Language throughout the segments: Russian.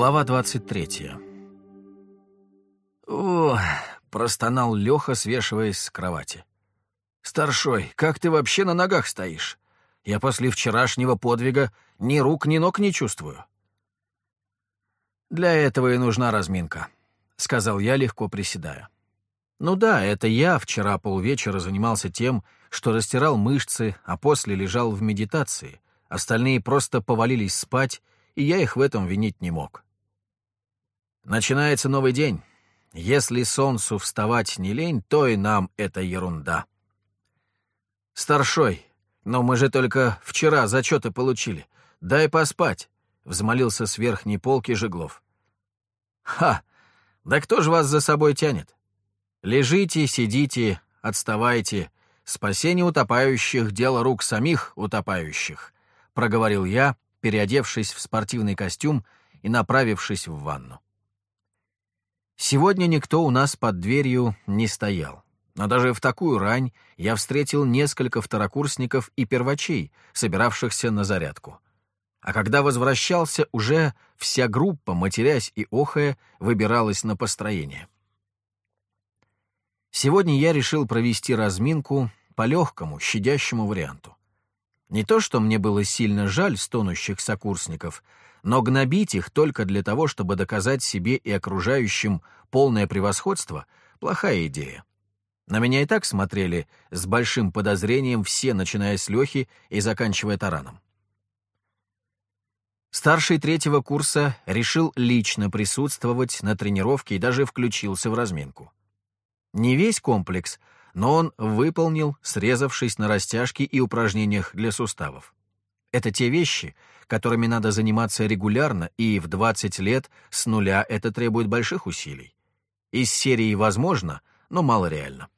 Глава 23. «О!» — простонал Леха, свешиваясь с кровати. «Старшой, как ты вообще на ногах стоишь? Я после вчерашнего подвига ни рук, ни ног не чувствую». «Для этого и нужна разминка», — сказал я, легко приседая. «Ну да, это я вчера полвечера занимался тем, что растирал мышцы, а после лежал в медитации. Остальные просто повалились спать, и я их в этом винить не мог. Начинается новый день. Если солнцу вставать не лень, то и нам это ерунда. «Старшой, но мы же только вчера зачеты получили. Дай поспать», — взмолился с верхней полки Жеглов. «Ха! Да кто же вас за собой тянет? Лежите, сидите, отставайте. Спасение утопающих — дело рук самих утопающих», — проговорил я, переодевшись в спортивный костюм и направившись в ванну. Сегодня никто у нас под дверью не стоял. Но даже в такую рань я встретил несколько второкурсников и первачей, собиравшихся на зарядку. А когда возвращался, уже вся группа, матерясь и охая, выбиралась на построение. Сегодня я решил провести разминку по легкому, щадящему варианту. Не то, что мне было сильно жаль стонущих сокурсников, но гнобить их только для того, чтобы доказать себе и окружающим полное превосходство — плохая идея. На меня и так смотрели с большим подозрением все, начиная с Лехи и заканчивая тараном. Старший третьего курса решил лично присутствовать на тренировке и даже включился в разминку. Не весь комплекс — но он выполнил, срезавшись на растяжке и упражнениях для суставов. Это те вещи, которыми надо заниматься регулярно, и в 20 лет с нуля это требует больших усилий. Из серии «возможно», но мало реально.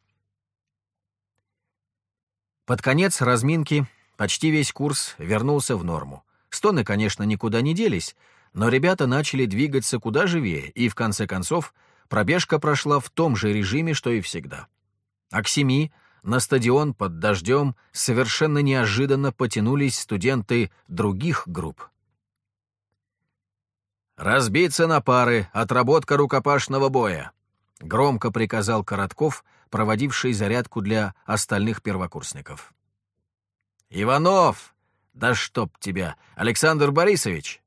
Под конец разминки почти весь курс вернулся в норму. Стоны, конечно, никуда не делись, но ребята начали двигаться куда живее, и, в конце концов, пробежка прошла в том же режиме, что и всегда. А к семи на стадион под дождем совершенно неожиданно потянулись студенты других групп. «Разбиться на пары, отработка рукопашного боя», — громко приказал Коротков, проводивший зарядку для остальных первокурсников. «Иванов! Да чтоб тебя! Александр Борисович!»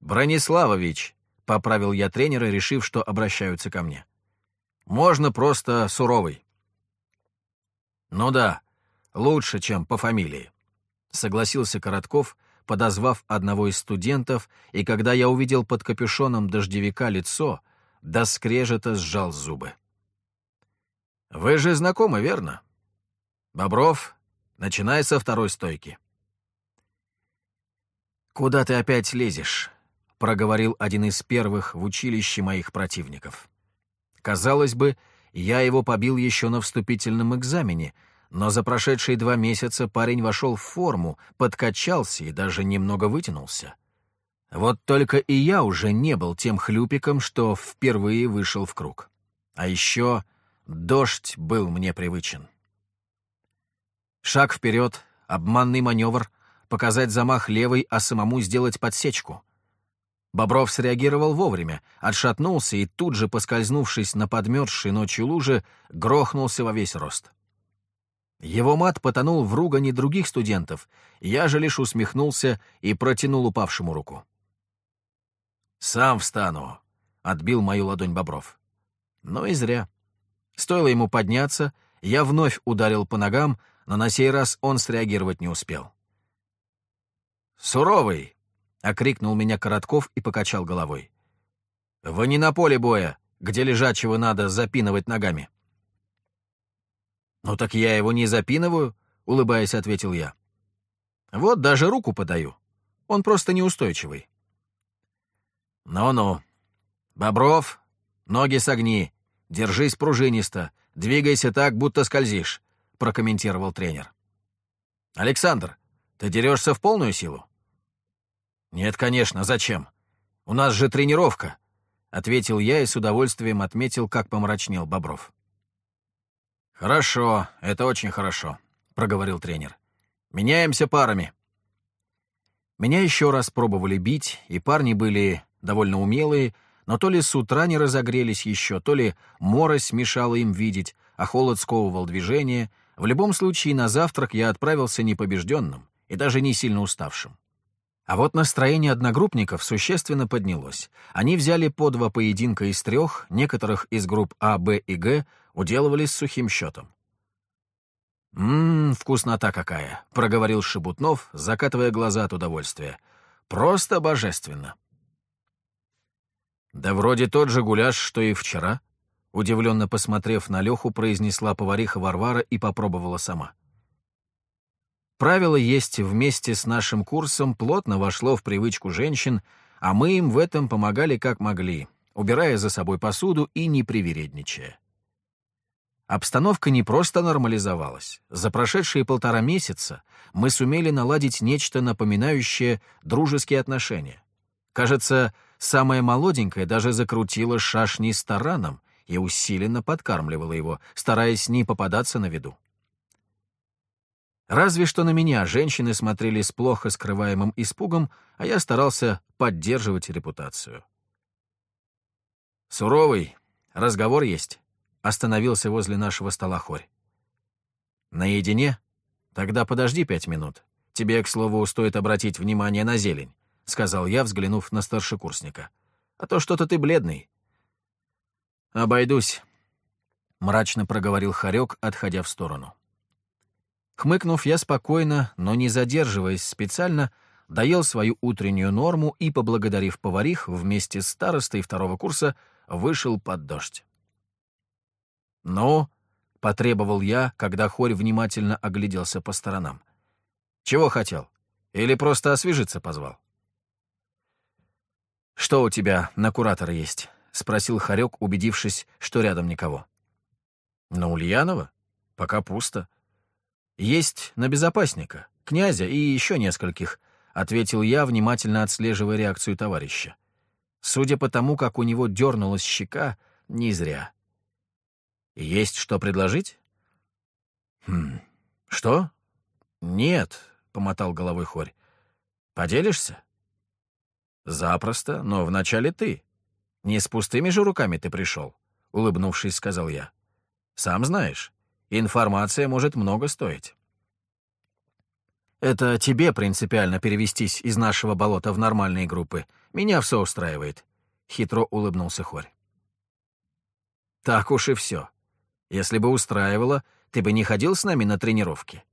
«Брониславович», — поправил я тренера, решив, что обращаются ко мне. Можно просто суровый. Ну да, лучше, чем по фамилии. Согласился Коротков, подозвав одного из студентов, и когда я увидел под капюшоном дождевика лицо, до скрежета сжал зубы. «Вы же знакомы, верно? Бобров, начинай со второй стойки». «Куда ты опять лезешь?» — проговорил один из первых в училище моих противников. Казалось бы, я его побил еще на вступительном экзамене, но за прошедшие два месяца парень вошел в форму, подкачался и даже немного вытянулся. Вот только и я уже не был тем хлюпиком, что впервые вышел в круг. А еще дождь был мне привычен. Шаг вперед, обманный маневр, показать замах левой, а самому сделать подсечку. Бобров среагировал вовремя, отшатнулся и тут же, поскользнувшись на подмерзшей ночью луже, грохнулся во весь рост. Его мат потонул в ругани других студентов, я же лишь усмехнулся и протянул упавшему руку. «Сам встану», — отбил мою ладонь Бобров. Но и зря. Стоило ему подняться, я вновь ударил по ногам, но на сей раз он среагировать не успел. «Суровый, окрикнул меня Коротков и покачал головой. «Вы не на поле боя, где лежачего надо запинывать ногами». «Ну так я его не запинываю», — улыбаясь, ответил я. «Вот даже руку подаю. Он просто неустойчивый». «Ну-ну. Бобров, ноги согни, держись пружинисто, двигайся так, будто скользишь», — прокомментировал тренер. «Александр, ты дерешься в полную силу?» «Нет, конечно, зачем? У нас же тренировка», — ответил я и с удовольствием отметил, как помрачнел Бобров. «Хорошо, это очень хорошо», — проговорил тренер. «Меняемся парами». Меня еще раз пробовали бить, и парни были довольно умелые, но то ли с утра не разогрелись еще, то ли морось мешала им видеть, а холод сковывал движение. В любом случае, на завтрак я отправился непобежденным и даже не сильно уставшим. А вот настроение одногруппников существенно поднялось. Они взяли по два поединка из трех, некоторых из групп А, Б и Г уделывались сухим счетом. «Ммм, вкуснота какая!» — проговорил Шебутнов, закатывая глаза от удовольствия. «Просто божественно!» «Да вроде тот же гуляш, что и вчера», — удивленно посмотрев на Леху, произнесла повариха Варвара и попробовала сама. Правило есть вместе с нашим курсом плотно вошло в привычку женщин, а мы им в этом помогали как могли, убирая за собой посуду и не привередничая. Обстановка не просто нормализовалась. За прошедшие полтора месяца мы сумели наладить нечто напоминающее дружеские отношения. Кажется, самая молоденькая даже закрутила шашни с тараном и усиленно подкармливала его, стараясь не попадаться на виду. Разве что на меня женщины смотрели с плохо скрываемым испугом, а я старался поддерживать репутацию. «Суровый, разговор есть», — остановился возле нашего стола хорь. «Наедине? Тогда подожди пять минут. Тебе, к слову, стоит обратить внимание на зелень», — сказал я, взглянув на старшекурсника. «А то что-то ты бледный». «Обойдусь», — мрачно проговорил Харек, отходя в сторону. Хмыкнув, я спокойно, но не задерживаясь специально, доел свою утреннюю норму и, поблагодарив поварих, вместе с старостой второго курса вышел под дождь. «Ну?» — потребовал я, когда Хорь внимательно огляделся по сторонам. «Чего хотел? Или просто освежиться позвал?» «Что у тебя на куратора есть?» — спросил Харек, убедившись, что рядом никого. «На Ульянова? Пока пусто. «Есть на безопасника, князя и еще нескольких», — ответил я, внимательно отслеживая реакцию товарища. Судя по тому, как у него дернулась щека, не зря. «Есть что предложить?» «Хм, что?» «Нет», — помотал головой Хорь. «Поделишься?» «Запросто, но вначале ты. Не с пустыми же руками ты пришел», — улыбнувшись, сказал я. «Сам знаешь, Информация может много стоить. Это тебе принципиально перевестись из нашего болота в нормальные группы. Меня все устраивает. Хитро улыбнулся Хорь. Так уж и все. Если бы устраивало, ты бы не ходил с нами на тренировки.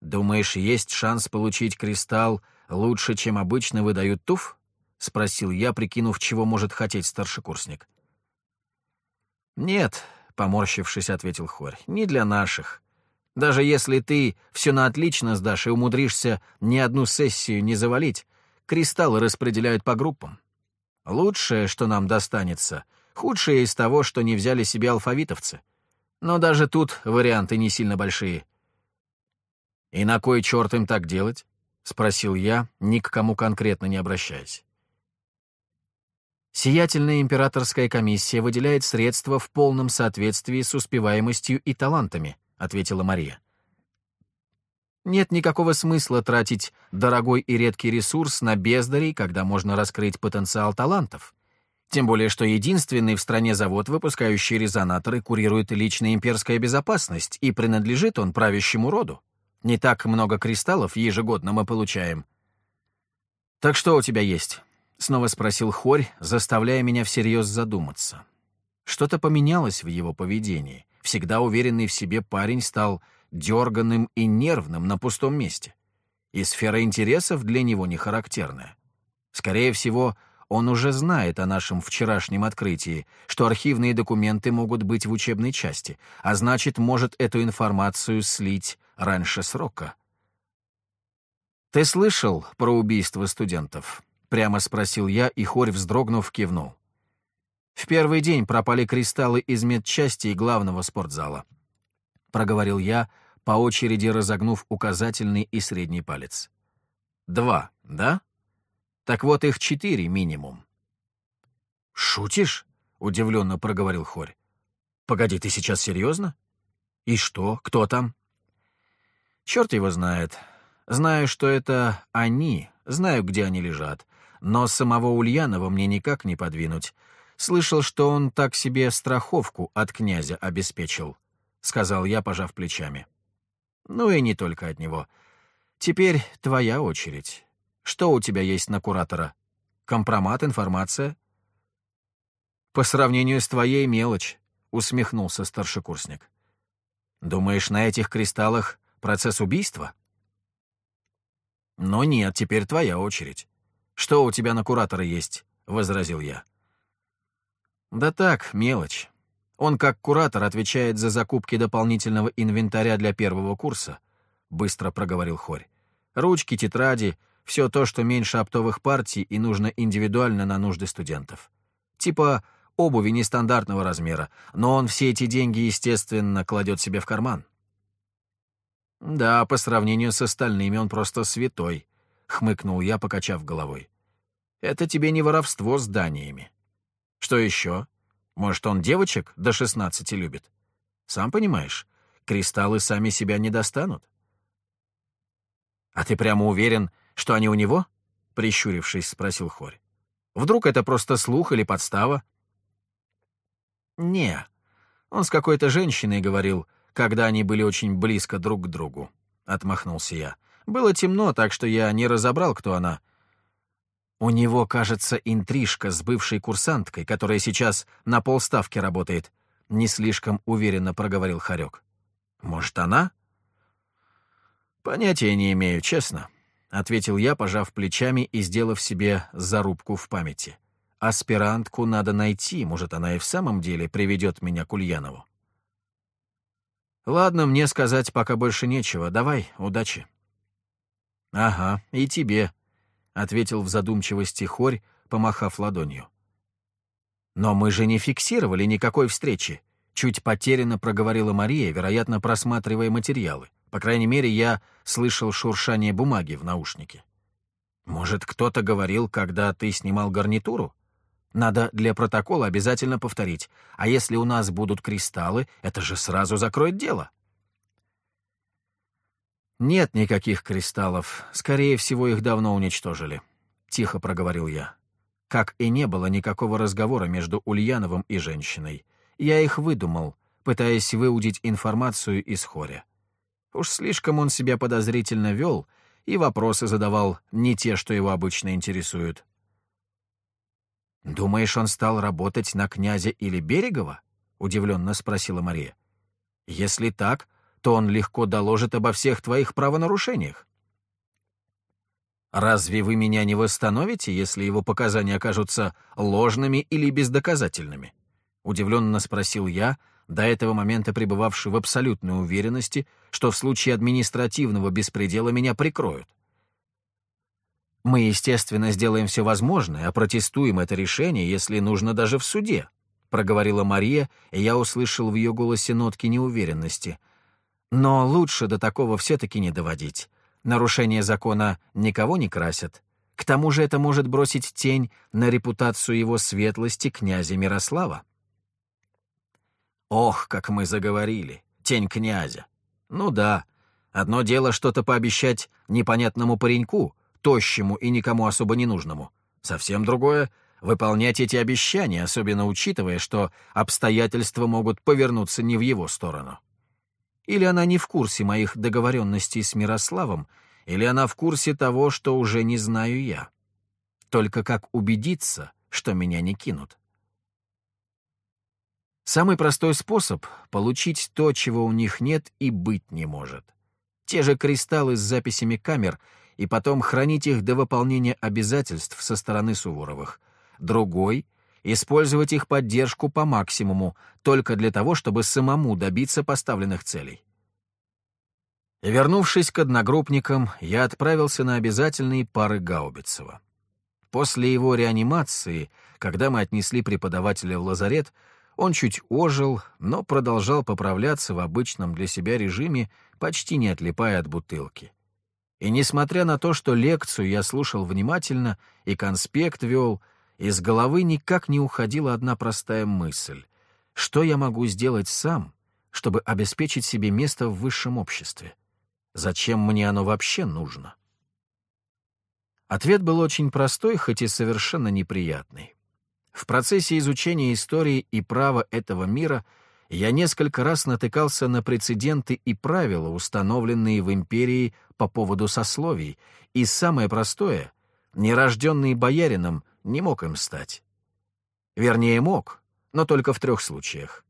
Думаешь, есть шанс получить кристалл лучше, чем обычно выдают туф? Спросил я, прикинув, чего может хотеть старшекурсник. Нет, — поморщившись, ответил Хорь. «Не для наших. Даже если ты все на отлично сдашь и умудришься ни одну сессию не завалить, кристаллы распределяют по группам. Лучшее, что нам достанется, худшее из того, что не взяли себе алфавитовцы. Но даже тут варианты не сильно большие». «И на кой черт им так делать?» — спросил я, ни к кому конкретно не обращаясь. Сиятельная императорская комиссия выделяет средства в полном соответствии с успеваемостью и талантами, ответила Мария. Нет никакого смысла тратить дорогой и редкий ресурс на бездарей, когда можно раскрыть потенциал талантов. Тем более, что единственный в стране завод, выпускающий резонаторы, курирует личная имперская безопасность, и принадлежит он правящему роду. Не так много кристаллов ежегодно мы получаем. Так что у тебя есть? — снова спросил Хорь, заставляя меня всерьез задуматься. Что-то поменялось в его поведении. Всегда уверенный в себе парень стал дерганным и нервным на пустом месте. И сфера интересов для него не характерная. Скорее всего, он уже знает о нашем вчерашнем открытии, что архивные документы могут быть в учебной части, а значит, может эту информацию слить раньше срока. «Ты слышал про убийство студентов?» Прямо спросил я, и Хорь, вздрогнув, кивнул. В первый день пропали кристаллы из медчасти и главного спортзала. Проговорил я, по очереди разогнув указательный и средний палец. Два, да? Так вот их четыре минимум. «Шутишь?» — удивленно проговорил Хорь. «Погоди, ты сейчас серьезно? И что? Кто там?» «Черт его знает. Знаю, что это они, знаю, где они лежат но самого Ульянова мне никак не подвинуть. Слышал, что он так себе страховку от князя обеспечил, — сказал я, пожав плечами. Ну и не только от него. Теперь твоя очередь. Что у тебя есть на куратора? Компромат, информация? По сравнению с твоей мелочь, — усмехнулся старшекурсник. Думаешь, на этих кристаллах процесс убийства? Но нет, теперь твоя очередь. Что у тебя на куратора есть? — возразил я. Да так, мелочь. Он как куратор отвечает за закупки дополнительного инвентаря для первого курса, — быстро проговорил Хорь. Ручки, тетради, все то, что меньше оптовых партий и нужно индивидуально на нужды студентов. Типа обуви нестандартного размера, но он все эти деньги, естественно, кладет себе в карман. «Да, по сравнению с остальными он просто святой», — хмыкнул я, покачав головой. «Это тебе не воровство с зданиями. Что еще? Может, он девочек до шестнадцати любит? Сам понимаешь, кристаллы сами себя не достанут. «А ты прямо уверен, что они у него?» — прищурившись, спросил Хорь. «Вдруг это просто слух или подстава?» «Не. Он с какой-то женщиной говорил, когда они были очень близко друг к другу», — отмахнулся я. «Было темно, так что я не разобрал, кто она, у него, кажется, интрижка с бывшей курсанткой, которая сейчас на полставки работает. Не слишком уверенно проговорил Харек. Может, она? Понятия не имею, честно, ответил я, пожав плечами и сделав себе зарубку в памяти. Аспирантку надо найти, может, она и в самом деле приведет меня к Ульянову. Ладно, мне сказать пока больше нечего. Давай, удачи. Ага, и тебе, — ответил в задумчивости Хорь, помахав ладонью. «Но мы же не фиксировали никакой встречи», — чуть потерянно проговорила Мария, вероятно, просматривая материалы. По крайней мере, я слышал шуршание бумаги в наушнике. «Может, кто-то говорил, когда ты снимал гарнитуру? Надо для протокола обязательно повторить. А если у нас будут кристаллы, это же сразу закроет дело». «Нет никаких кристаллов. Скорее всего, их давно уничтожили», — тихо проговорил я. Как и не было никакого разговора между Ульяновым и женщиной. Я их выдумал, пытаясь выудить информацию из хоря. Уж слишком он себя подозрительно вел и вопросы задавал не те, что его обычно интересуют. «Думаешь, он стал работать на князя или Берегова?» — удивленно спросила Мария. «Если так, то он легко доложит обо всех твоих правонарушениях. Разве вы меня не восстановите, если его показания окажутся ложными или бездоказательными? Удивленно спросил я, до этого момента пребывавший в абсолютной уверенности, что в случае административного беспредела меня прикроют. Мы, естественно, сделаем все возможное, а протестуем это решение, если нужно даже в суде, проговорила Мария, и я услышал в ее голосе нотки неуверенности — но лучше до такого все-таки не доводить. Нарушение закона никого не красят. К тому же это может бросить тень на репутацию его светлости князя Мирослава. Ох, как мы заговорили. Тень князя. Ну да, одно дело что-то пообещать непонятному пареньку, тощему и никому особо не нужному. Совсем другое — выполнять эти обещания, особенно учитывая, что обстоятельства могут повернуться не в его сторону. Или она не в курсе моих договоренностей с Мирославом, или она в курсе того, что уже не знаю я. Только как убедиться, что меня не кинут? Самый простой способ — получить то, чего у них нет и быть не может. Те же кристаллы с записями камер, и потом хранить их до выполнения обязательств со стороны Суворовых. Другой — использовать их поддержку по максимуму, только для того, чтобы самому добиться поставленных целей. Вернувшись к одногруппникам, я отправился на обязательные пары Гаубицева. После его реанимации, когда мы отнесли преподавателя в лазарет, он чуть ожил, но продолжал поправляться в обычном для себя режиме, почти не отлипая от бутылки. И несмотря на то, что лекцию я слушал внимательно и конспект вел, из головы никак не уходила одна простая мысль. Что я могу сделать сам, чтобы обеспечить себе место в высшем обществе? Зачем мне оно вообще нужно? Ответ был очень простой, хоть и совершенно неприятный. В процессе изучения истории и права этого мира я несколько раз натыкался на прецеденты и правила, установленные в империи по поводу сословий, и самое простое — нерожденный боярином не мог им стать. Вернее, мог, но только в трех случаях.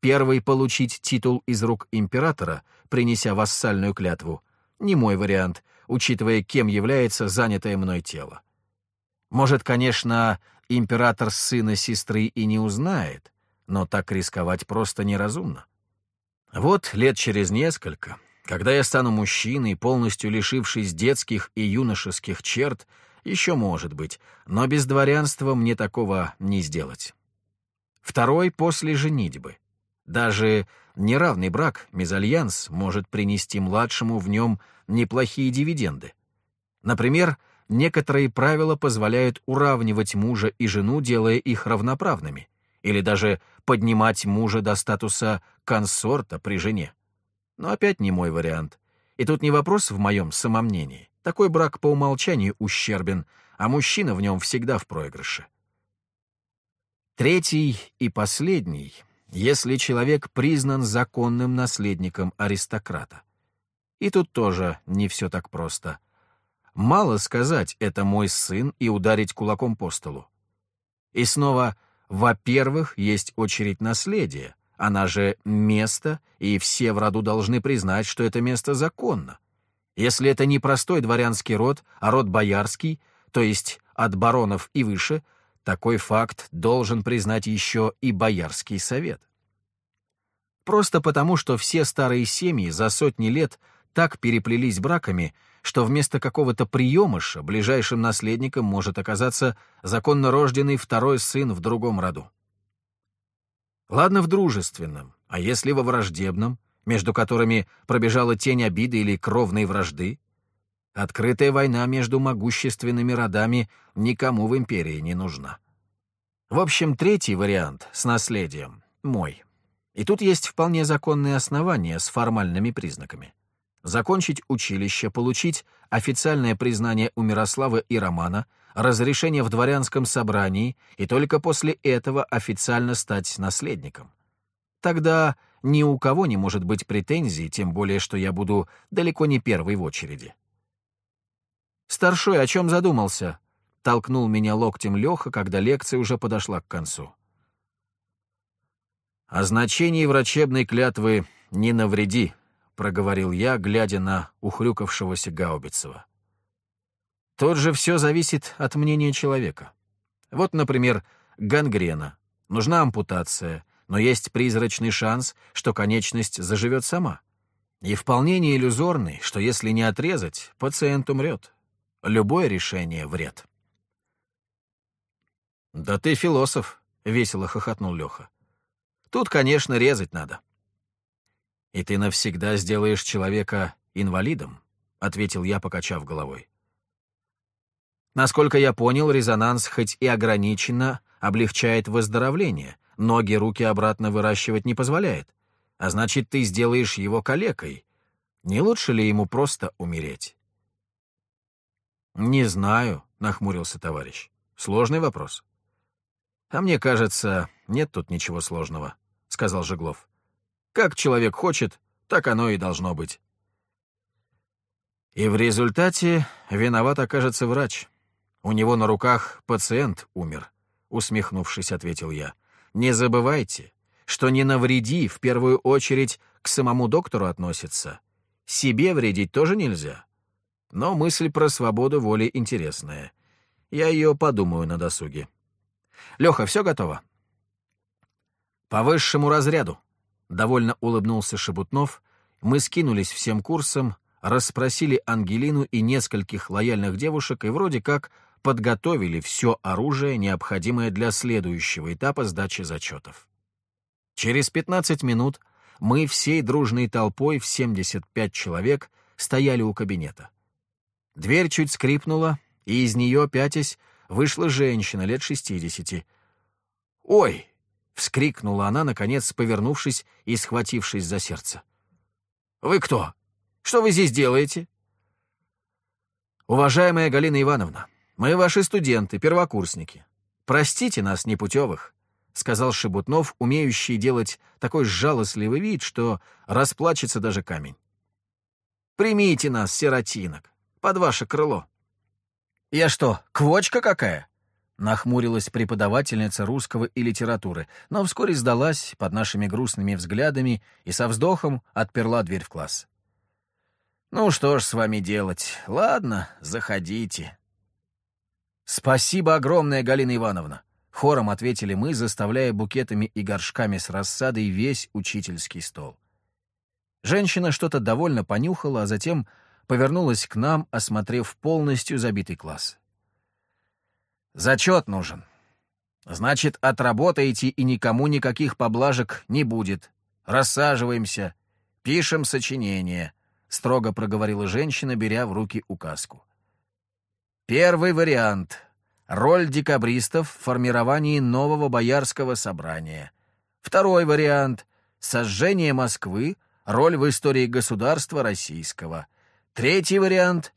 Первый — получить титул из рук императора, принеся вассальную клятву. Не мой вариант, учитывая, кем является занятое мной тело. Может, конечно, император сына сестры и не узнает, но так рисковать просто неразумно. Вот лет через несколько, когда я стану мужчиной, полностью лишившись детских и юношеских черт, еще может быть, но без дворянства мне такого не сделать. Второй — после женитьбы. Даже неравный брак, мезальянс, может принести младшему в нем неплохие дивиденды. Например, некоторые правила позволяют уравнивать мужа и жену, делая их равноправными, или даже поднимать мужа до статуса консорта при жене. Но опять не мой вариант. И тут не вопрос в моем самомнении. Такой брак по умолчанию ущербен, а мужчина в нем всегда в проигрыше. Третий и последний, если человек признан законным наследником аристократа. И тут тоже не все так просто. Мало сказать «это мой сын» и ударить кулаком по столу. И снова, во-первых, есть очередь наследия, она же место, и все в роду должны признать, что это место законно. Если это не простой дворянский род, а род боярский, то есть от баронов и выше, такой факт должен признать еще и Боярский совет. Просто потому, что все старые семьи за сотни лет так переплелись браками, что вместо какого-то приемыша ближайшим наследником может оказаться законно рожденный второй сын в другом роду. Ладно в дружественном, а если во враждебном, между которыми пробежала тень обиды или кровной вражды? Открытая война между могущественными родами никому в империи не нужна. В общем, третий вариант с наследием — мой. И тут есть вполне законные основания с формальными признаками закончить училище, получить официальное признание у Мирослава и Романа, разрешение в дворянском собрании и только после этого официально стать наследником. Тогда ни у кого не может быть претензий, тем более, что я буду далеко не первый в очереди. «Старшой, о чем задумался?» — толкнул меня локтем Леха, когда лекция уже подошла к концу. «О значении врачебной клятвы «не навреди», — проговорил я, глядя на ухрюкавшегося Гаубицева. Тут же все зависит от мнения человека. Вот, например, гангрена. Нужна ампутация, но есть призрачный шанс, что конечность заживет сама. И вполне не иллюзорный, что если не отрезать, пациент умрет. Любое решение — вред. «Да ты философ», — весело хохотнул Леха. «Тут, конечно, резать надо». «И ты навсегда сделаешь человека инвалидом», — ответил я, покачав головой. Насколько я понял, резонанс хоть и ограниченно облегчает выздоровление, ноги, руки обратно выращивать не позволяет. А значит, ты сделаешь его калекой. Не лучше ли ему просто умереть? «Не знаю», — нахмурился товарищ. «Сложный вопрос». «А мне кажется, нет тут ничего сложного», — сказал Жеглов. Как человек хочет, так оно и должно быть. И в результате виноват окажется врач. У него на руках пациент умер, усмехнувшись, ответил я. Не забывайте, что не навреди в первую очередь к самому доктору относится. Себе вредить тоже нельзя. Но мысль про свободу воли интересная. Я ее подумаю на досуге. Леха, все готово? По высшему разряду, Довольно улыбнулся Шебутнов. Мы скинулись всем курсом, расспросили Ангелину и нескольких лояльных девушек и вроде как подготовили все оружие, необходимое для следующего этапа сдачи зачетов. Через 15 минут мы всей дружной толпой в 75 человек стояли у кабинета. Дверь чуть скрипнула, и из нее, пятясь, вышла женщина лет 60. «Ой!» — вскрикнула она, наконец повернувшись и схватившись за сердце. «Вы кто? Что вы здесь делаете?» «Уважаемая Галина Ивановна, мы ваши студенты, первокурсники. Простите нас, непутевых», — сказал Шебутнов, умеющий делать такой жалостливый вид, что расплачется даже камень. «Примите нас, сиротинок, под ваше крыло». «Я что, квочка какая?» — нахмурилась преподавательница русского и литературы, но вскоре сдалась под нашими грустными взглядами и со вздохом отперла дверь в класс. «Ну что ж с вами делать? Ладно, заходите». «Спасибо огромное, Галина Ивановна!» — хором ответили мы, заставляя букетами и горшками с рассадой весь учительский стол. Женщина что-то довольно понюхала, а затем повернулась к нам, осмотрев полностью забитый класс. «Зачет нужен. Значит, отработаете, и никому никаких поблажек не будет. Рассаживаемся, пишем сочинение», — строго проговорила женщина, беря в руки указку. Первый вариант. Роль декабристов в формировании нового боярского собрания. Второй вариант. Сожжение Москвы. Роль в истории государства российского. Третий вариант.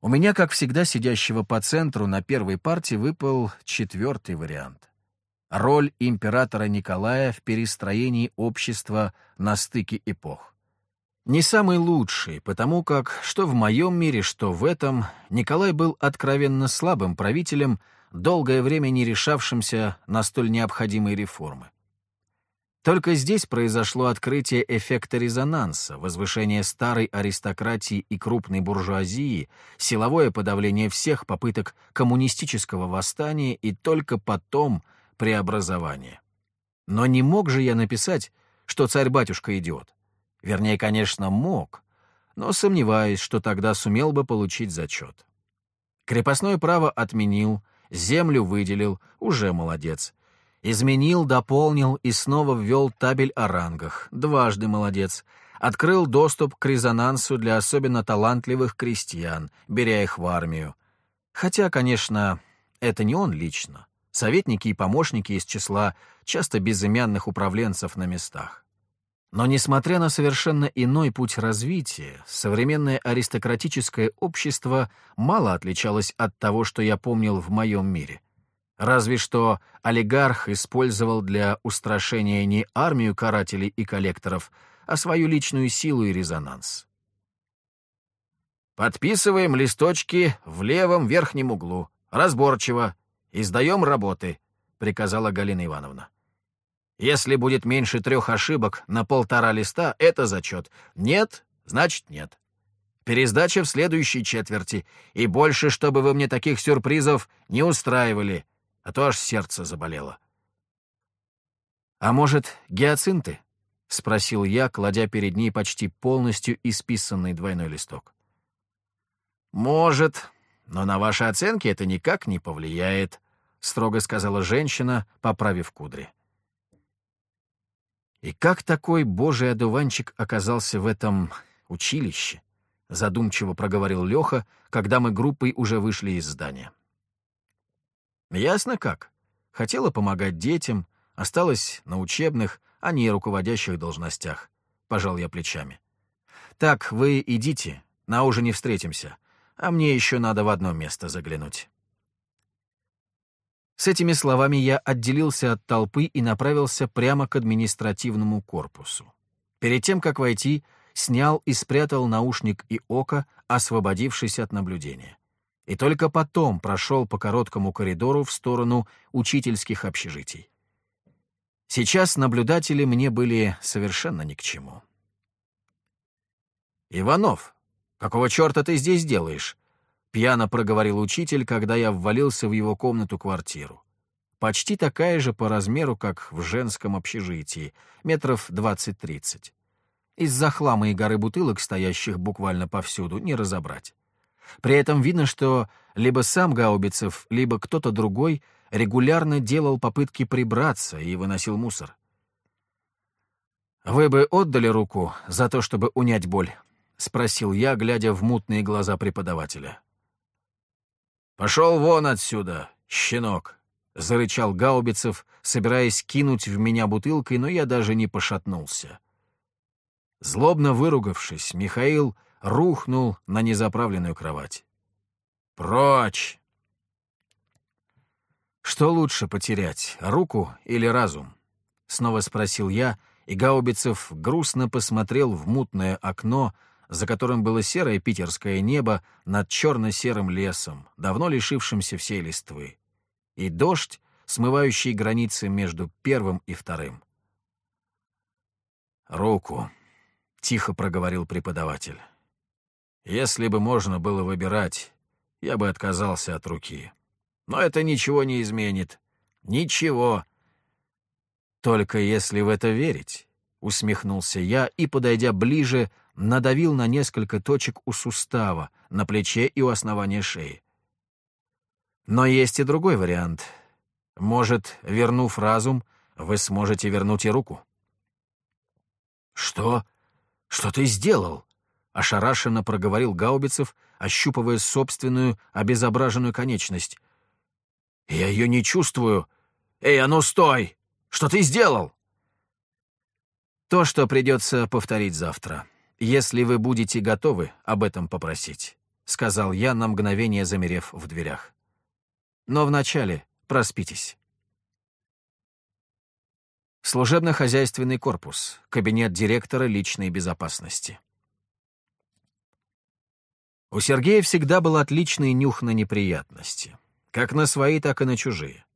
У меня, как всегда, сидящего по центру на первой партии выпал четвертый вариант. Роль императора Николая в перестроении общества на стыке эпох. Не самый лучший, потому как, что в моем мире, что в этом, Николай был откровенно слабым правителем, долгое время не решавшимся на столь необходимые реформы. Только здесь произошло открытие эффекта резонанса, возвышение старой аристократии и крупной буржуазии, силовое подавление всех попыток коммунистического восстания и только потом преобразование. Но не мог же я написать, что царь-батюшка идиот. Вернее, конечно, мог, но сомневаюсь, что тогда сумел бы получить зачет. Крепостное право отменил, землю выделил, уже молодец. Изменил, дополнил и снова ввел табель о рангах, дважды молодец. Открыл доступ к резонансу для особенно талантливых крестьян, беря их в армию. Хотя, конечно, это не он лично. Советники и помощники из числа часто безымянных управленцев на местах. Но несмотря на совершенно иной путь развития, современное аристократическое общество мало отличалось от того, что я помнил в моем мире. Разве что олигарх использовал для устрашения не армию карателей и коллекторов, а свою личную силу и резонанс. «Подписываем листочки в левом верхнем углу. Разборчиво. Издаем работы», — приказала Галина Ивановна. Если будет меньше трех ошибок на полтора листа, это зачет. Нет, значит нет. Пересдача в следующей четверти. И больше, чтобы вы мне таких сюрпризов не устраивали, а то аж сердце заболело. «А может, гиацинты?» — спросил я, кладя перед ней почти полностью исписанный двойной листок. «Может, но на ваши оценки это никак не повлияет», — строго сказала женщина, поправив кудри. И как такой божий одуванчик оказался в этом училище? Задумчиво проговорил Леха, когда мы группой уже вышли из здания. Ясно как. Хотела помогать детям, осталась на учебных, а не руководящих должностях. Пожал я плечами. Так, вы идите, на ужине встретимся, а мне еще надо в одно место заглянуть. С этими словами я отделился от толпы и направился прямо к административному корпусу. Перед тем, как войти, снял и спрятал наушник и око, освободившись от наблюдения. И только потом прошел по короткому коридору в сторону учительских общежитий. Сейчас наблюдатели мне были совершенно ни к чему. «Иванов, какого черта ты здесь делаешь?» Пьяно проговорил учитель, когда я ввалился в его комнату-квартиру. Почти такая же по размеру, как в женском общежитии, метров двадцать-тридцать. Из-за хлама и горы бутылок, стоящих буквально повсюду, не разобрать. При этом видно, что либо сам Гаубицев, либо кто-то другой регулярно делал попытки прибраться и выносил мусор. «Вы бы отдали руку за то, чтобы унять боль?» — спросил я, глядя в мутные глаза преподавателя. «Пошел вон отсюда, щенок!» — зарычал Гаубицев, собираясь кинуть в меня бутылкой, но я даже не пошатнулся. Злобно выругавшись, Михаил рухнул на незаправленную кровать. «Прочь!» «Что лучше потерять, руку или разум?» — снова спросил я, и Гаубицев грустно посмотрел в мутное окно, за которым было серое питерское небо над черно-серым лесом, давно лишившимся всей листвы, и дождь, смывающий границы между первым и вторым. «Руку», — тихо проговорил преподаватель. «Если бы можно было выбирать, я бы отказался от руки. Но это ничего не изменит. Ничего. Только если в это верить, — усмехнулся я и, подойдя ближе, надавил на несколько точек у сустава, на плече и у основания шеи. Но есть и другой вариант. Может, вернув разум, вы сможете вернуть и руку. «Что? Что ты сделал?» — ошарашенно проговорил Гаубицев, ощупывая собственную обезображенную конечность. «Я ее не чувствую. Эй, а ну стой! Что ты сделал?» «То, что придется повторить завтра, если вы будете готовы об этом попросить», — сказал я, на мгновение замерев в дверях. «Но вначале проспитесь». Служебно-хозяйственный корпус, кабинет директора личной безопасности. У Сергея всегда был отличный нюх на неприятности, как на свои, так и на чужие.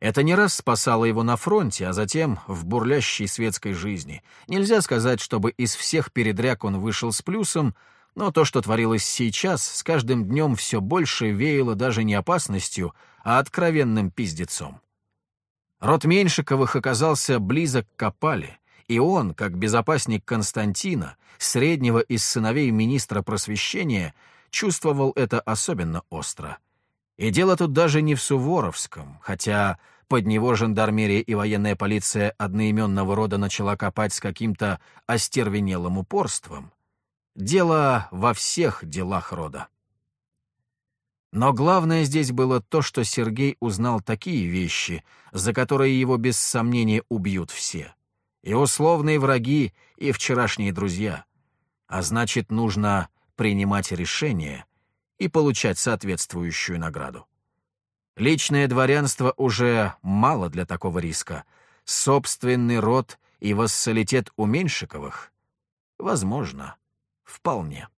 Это не раз спасало его на фронте, а затем в бурлящей светской жизни. Нельзя сказать, чтобы из всех передряг он вышел с плюсом, но то, что творилось сейчас, с каждым днем все больше веяло даже не опасностью, а откровенным пиздецом. Род Меньшиковых оказался близок к Копале, и он, как безопасник Константина, среднего из сыновей министра просвещения, чувствовал это особенно остро. И дело тут даже не в Суворовском, хотя под него жандармерия и военная полиция одноименного рода начала копать с каким-то остервенелым упорством. Дело во всех делах рода. Но главное здесь было то, что Сергей узнал такие вещи, за которые его без сомнения убьют все. И условные враги, и вчерашние друзья. А значит, нужно принимать решение и получать соответствующую награду. Личное дворянство уже мало для такого риска. Собственный род и вассалитет у Меньшиковых? Возможно, вполне.